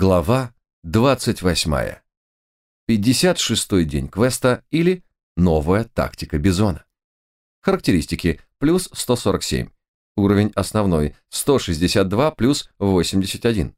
Глава 28. 56-й день квеста или новая тактика Бизона. Характеристики плюс 147. Уровень основной 162 плюс 81.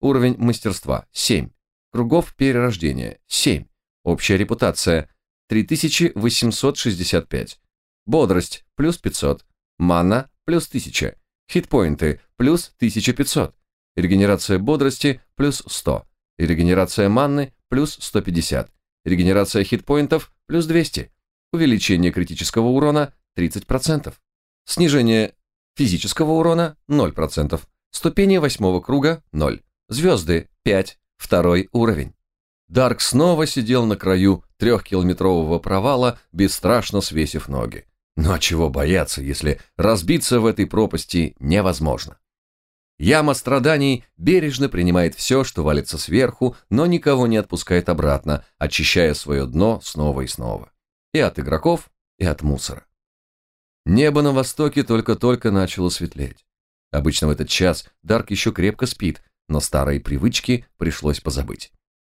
Уровень мастерства 7. Кругов перерождения 7. Общая репутация 3865. Бодрость плюс 500. Мана плюс 1000. Хитпоинты плюс 1500. Регенерация бодрости плюс 100. Регенерация манны плюс 150. Регенерация хитпоинтов плюс 200. Увеличение критического урона 30%. Снижение физического урона 0%. Ступени восьмого круга 0. Звезды 5. Второй уровень. Дарк снова сидел на краю трехкилометрового провала, бесстрашно свесив ноги. А чего бояться, если разбиться в этой пропасти невозможно? Яма страданий бережно принимает все, что валится сверху, но никого не отпускает обратно, очищая свое дно снова и снова. И от игроков, и от мусора. Небо на востоке только-только начало светлеть. Обычно в этот час Дарк еще крепко спит, но старые привычки пришлось позабыть.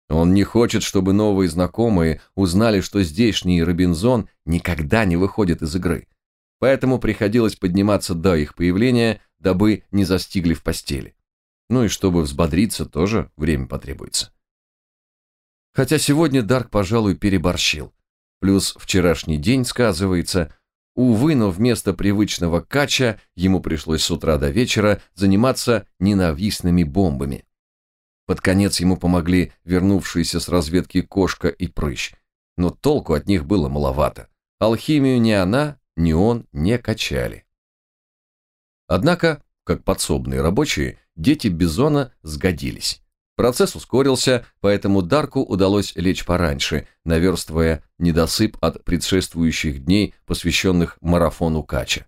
Он не хочет, чтобы новые знакомые узнали, что здешний Робинзон никогда не выходит из игры. Поэтому приходилось подниматься до их появления дабы не застигли в постели. Ну и чтобы взбодриться, тоже время потребуется. Хотя сегодня Дарк, пожалуй, переборщил. Плюс вчерашний день сказывается. Увы, но вместо привычного кача ему пришлось с утра до вечера заниматься ненавистными бомбами. Под конец ему помогли вернувшиеся с разведки кошка и прыщ, но толку от них было маловато. Алхимию ни она, ни он не качали. Однако, как подсобные рабочие, дети Бизона сгодились. Процесс ускорился, поэтому Дарку удалось лечь пораньше, наверстывая недосып от предшествующих дней, посвященных марафону Кача.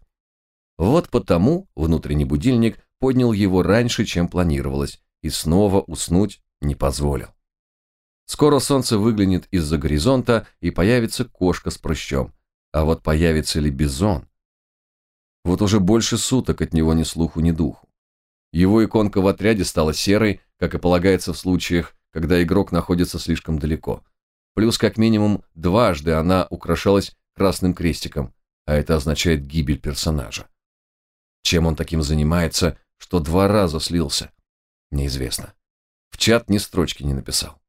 Вот потому внутренний будильник поднял его раньше, чем планировалось, и снова уснуть не позволил. Скоро солнце выглянет из-за горизонта, и появится кошка с прыщом. А вот появится ли бизон, вот уже больше суток от него ни слуху, ни духу. Его иконка в отряде стала серой, как и полагается в случаях, когда игрок находится слишком далеко. Плюс как минимум дважды она украшалась красным крестиком, а это означает гибель персонажа. Чем он таким занимается, что два раза слился? Неизвестно. В чат ни строчки не написал.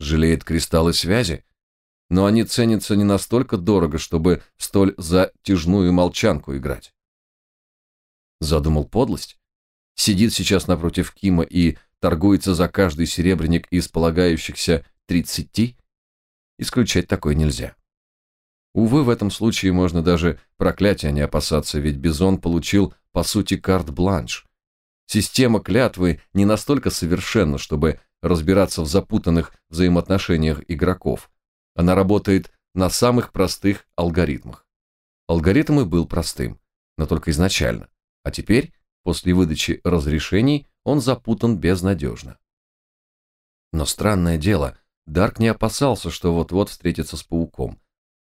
Жалеет кристаллы связи? Но они ценятся не настолько дорого, чтобы столь затяжную молчанку играть. Задумал подлость? Сидит сейчас напротив Кима и торгуется за каждый серебряник из полагающихся тридцати? Исключать такое нельзя. Увы, в этом случае можно даже проклятия не опасаться, ведь Бизон получил, по сути, карт-бланш. Система клятвы не настолько совершенна, чтобы разбираться в запутанных взаимоотношениях игроков. Она работает на самых простых алгоритмах. Алгоритм и был простым, но только изначально. А теперь, после выдачи разрешений, он запутан безнадежно. Но странное дело, Дарк не опасался, что вот-вот встретится с пауком.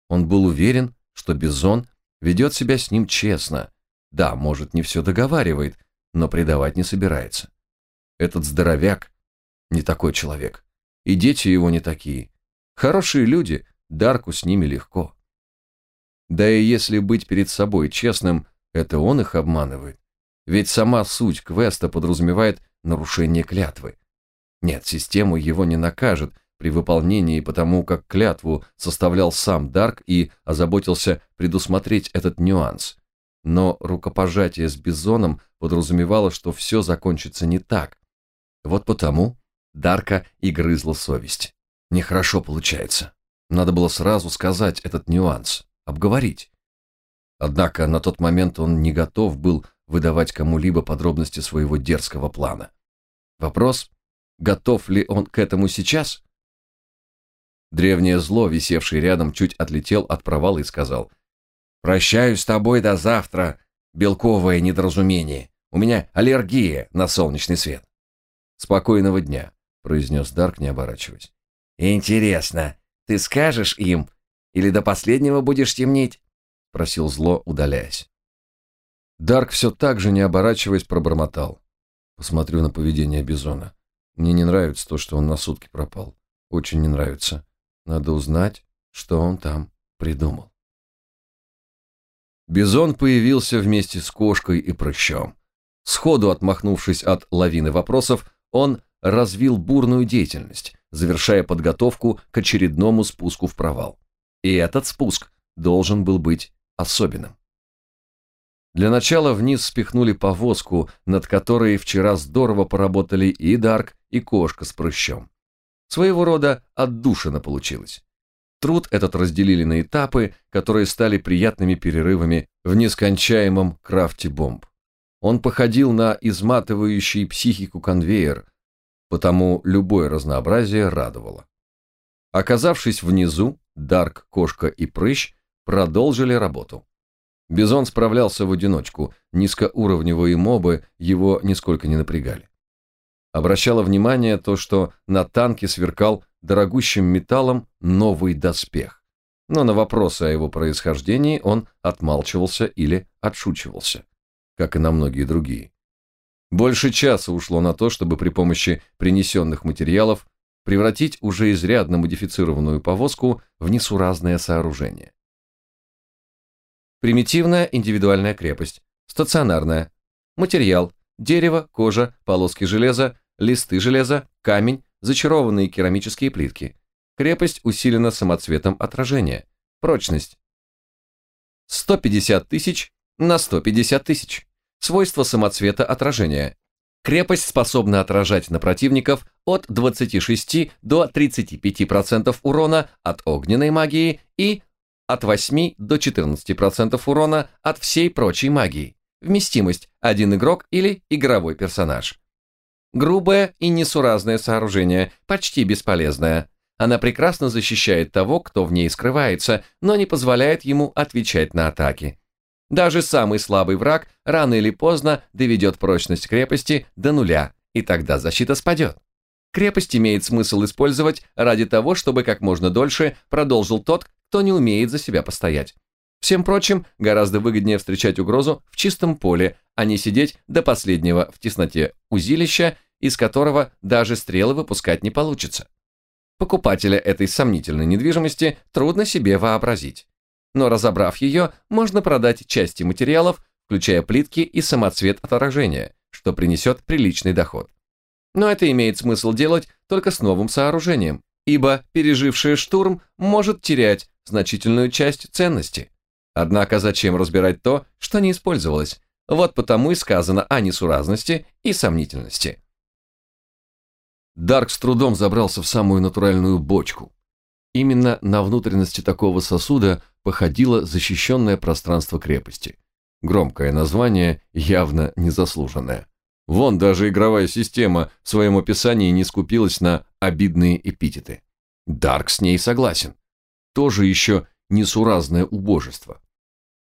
Он был уверен, что Бизон ведет себя с ним честно. Да, может, не все договаривает, но предавать не собирается. Этот здоровяк не такой человек. И дети его не такие. Хорошие люди, Дарку с ними легко. Да и если быть перед собой честным, это он их обманывает. Ведь сама суть квеста подразумевает нарушение клятвы. Нет, систему его не накажет при выполнении, потому как клятву составлял сам Дарк и озаботился предусмотреть этот нюанс. Но рукопожатие с Бизоном подразумевало, что все закончится не так. Вот потому Дарка и грызла совесть. Нехорошо получается. Надо было сразу сказать этот нюанс, обговорить. Однако на тот момент он не готов был выдавать кому-либо подробности своего дерзкого плана. Вопрос, готов ли он к этому сейчас? Древнее зло, висевшее рядом, чуть отлетел от провала и сказал, «Прощаюсь с тобой до завтра, белковое недоразумение. У меня аллергия на солнечный свет». «Спокойного дня», — произнес Дарк, не оборачиваясь. «Интересно, ты скажешь им или до последнего будешь темнить?» просил зло, удаляясь. Дарк все так же, не оборачиваясь, пробормотал. Посмотрю на поведение Бизона. Мне не нравится то, что он на сутки пропал. Очень не нравится. Надо узнать, что он там придумал. Бизон появился вместе с кошкой и прыщом. Сходу отмахнувшись от лавины вопросов, он развил бурную деятельность, завершая подготовку к очередному спуску в провал. И этот спуск должен был быть особенным. Для начала вниз спихнули повозку, над которой вчера здорово поработали и Дарк, и кошка с прыщом. Своего рода отдушина получилась. Труд этот разделили на этапы, которые стали приятными перерывами в нескончаемом крафте бомб. Он походил на изматывающий психику конвейер, потому любое разнообразие радовало. Оказавшись внизу, Дарк, Кошка и Прыщ продолжили работу. Бизон справлялся в одиночку, низкоуровневые мобы его нисколько не напрягали. Обращало внимание то, что на танке сверкал дорогущим металлом новый доспех. Но на вопросы о его происхождении он отмалчивался или отшучивался, как и на многие другие. Больше часа ушло на то, чтобы при помощи принесенных материалов превратить уже изрядно модифицированную повозку в несуразное сооружение. Примитивная индивидуальная крепость. Стационарная. Материал. Дерево, кожа, полоски железа, листы железа, камень, зачарованные керамические плитки. Крепость усилена самоцветом отражения. Прочность. 150 тысяч на 150 тысяч. Свойства самоцвета отражения. Крепость способна отражать на противников от 26 до 35% урона от огненной магии и от 8 до 14% урона от всей прочей магии. Вместимость – один игрок или игровой персонаж. Грубое и несуразное сооружение, почти бесполезное. Она прекрасно защищает того, кто в ней скрывается, но не позволяет ему отвечать на атаки. Даже самый слабый враг рано или поздно доведет прочность крепости до нуля, и тогда защита спадет. Крепость имеет смысл использовать ради того, чтобы как можно дольше продолжил тот, кто не умеет за себя постоять. Всем прочим, гораздо выгоднее встречать угрозу в чистом поле, а не сидеть до последнего в тесноте узилища, из которого даже стрелы выпускать не получится. Покупателя этой сомнительной недвижимости трудно себе вообразить. Но разобрав ее, можно продать части материалов, включая плитки и самоцвет отражения, что принесет приличный доход. Но это имеет смысл делать только с новым сооружением, ибо переживший штурм может терять значительную часть ценности. Однако зачем разбирать то, что не использовалось? Вот потому и сказано о несуразности и сомнительности. Дарк с трудом забрался в самую натуральную бочку. Именно на внутренности такого сосуда походило защищенное пространство крепости. Громкое название, явно незаслуженное. Вон даже игровая система в своем описании не скупилась на обидные эпитеты. Дарк с ней согласен. Тоже еще несуразное убожество.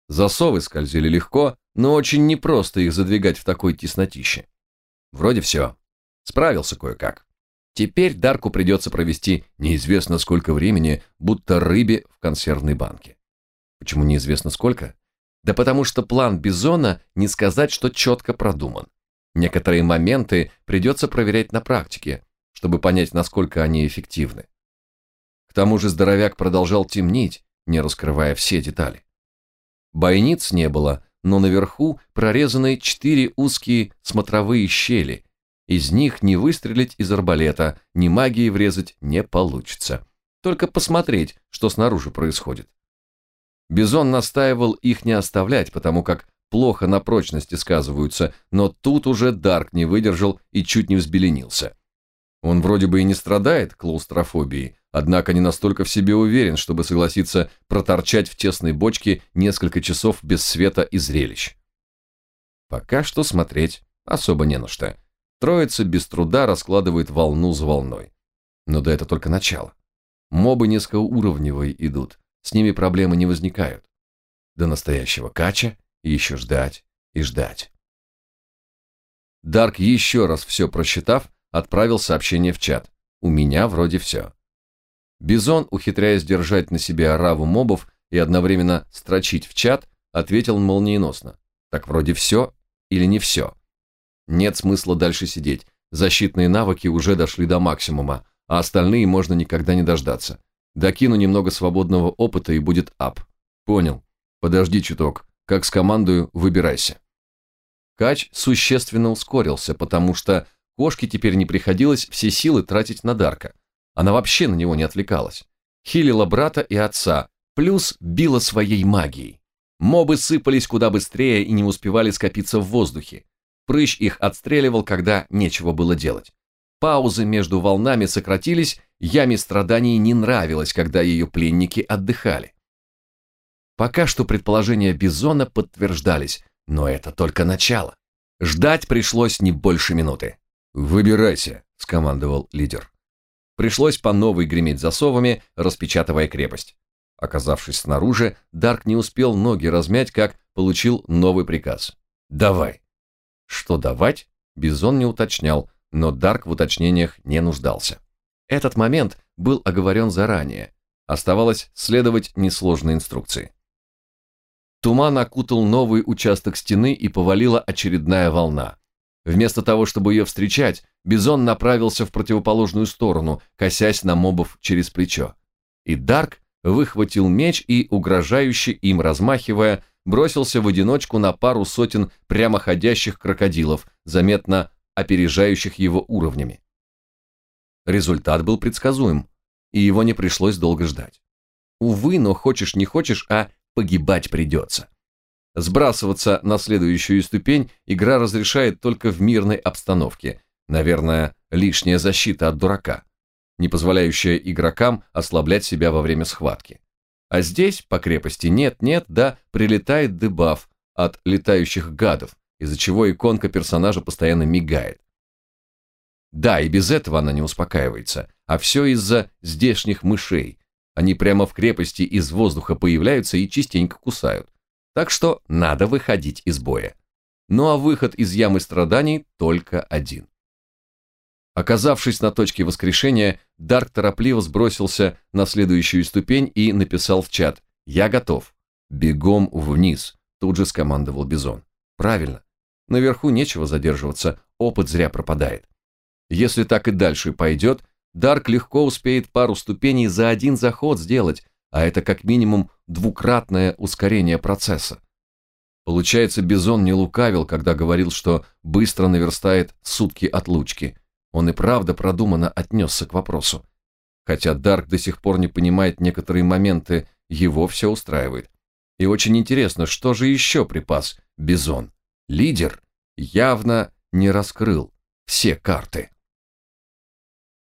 Засовы скользили легко, но очень непросто их задвигать в такой теснотище. Вроде все. Справился кое-как. Теперь Дарку придется провести неизвестно сколько времени, будто рыбе в консервной банке. Почему неизвестно сколько? Да потому что план Бизона не сказать, что четко продуман. Некоторые моменты придется проверять на практике, чтобы понять, насколько они эффективны. К тому же здоровяк продолжал темнить, не раскрывая все детали. Бойниц не было, но наверху прорезаны четыре узкие смотровые щели. Из них не выстрелить из арбалета, ни магии врезать не получится. Только посмотреть, что снаружи происходит. Бизон настаивал их не оставлять, потому как плохо на прочности сказываются, но тут уже Дарк не выдержал и чуть не взбеленился. Он вроде бы и не страдает клаустрофобией, однако не настолько в себе уверен, чтобы согласиться проторчать в тесной бочке несколько часов без света и зрелищ. Пока что смотреть особо не на что. Троица без труда раскладывает волну за волной. Но да это только начало. Мобы низкоуровневые идут, с ними проблемы не возникают. До настоящего кача еще ждать и ждать. Дарк еще раз все просчитав, отправил сообщение в чат. У меня вроде все. Бизон, ухитряясь держать на себе ораву мобов и одновременно строчить в чат, ответил молниеносно. Так вроде все или не все. Нет смысла дальше сидеть. Защитные навыки уже дошли до максимума, а остальные можно никогда не дождаться. Докину немного свободного опыта и будет ап. Понял. Подожди чуток. Как с командою, выбирайся. Кач существенно ускорился, потому что кошке теперь не приходилось все силы тратить на Дарка. Она вообще на него не отвлекалась. Хилила брата и отца, плюс била своей магией. Мобы сыпались куда быстрее и не успевали скопиться в воздухе. Прыщ их отстреливал, когда нечего было делать. Паузы между волнами сократились, яме страданий не нравилось, когда ее пленники отдыхали. Пока что предположения Бизона подтверждались, но это только начало. Ждать пришлось не больше минуты. «Выбирайся», — скомандовал лидер. Пришлось по новой греметь засовами, распечатывая крепость. Оказавшись снаружи, Дарк не успел ноги размять, как получил новый приказ. «Давай». Что давать, Бизон не уточнял, но Дарк в уточнениях не нуждался. Этот момент был оговорен заранее. Оставалось следовать несложной инструкции. Туман окутал новый участок стены и повалила очередная волна. Вместо того, чтобы ее встречать, Бизон направился в противоположную сторону, косясь на мобов через плечо. И Дарк выхватил меч и, угрожающе им размахивая, бросился в одиночку на пару сотен прямоходящих крокодилов, заметно опережающих его уровнями. Результат был предсказуем, и его не пришлось долго ждать. Увы, но хочешь не хочешь, а погибать придется. Сбрасываться на следующую ступень игра разрешает только в мирной обстановке. Наверное, лишняя защита от дурака, не позволяющая игрокам ослаблять себя во время схватки. А здесь по крепости нет-нет, да прилетает дебаф от летающих гадов, из-за чего иконка персонажа постоянно мигает. Да, и без этого она не успокаивается, а все из-за здешних мышей, они прямо в крепости из воздуха появляются и частенько кусают. Так что надо выходить из боя. Ну а выход из ямы страданий только один. Оказавшись на точке воскрешения, Дарк торопливо сбросился на следующую ступень и написал в чат «Я готов». «Бегом вниз», тут же скомандовал Бизон. «Правильно. Наверху нечего задерживаться, опыт зря пропадает. Если так и дальше пойдет, Дарк легко успеет пару ступеней за один заход сделать, а это как минимум двукратное ускорение процесса. Получается, Бизон не лукавил, когда говорил, что быстро наверстает сутки отлучки. Он и правда продуманно отнесся к вопросу. Хотя Дарк до сих пор не понимает некоторые моменты, его все устраивает. И очень интересно, что же еще припас Бизон? Лидер явно не раскрыл все карты.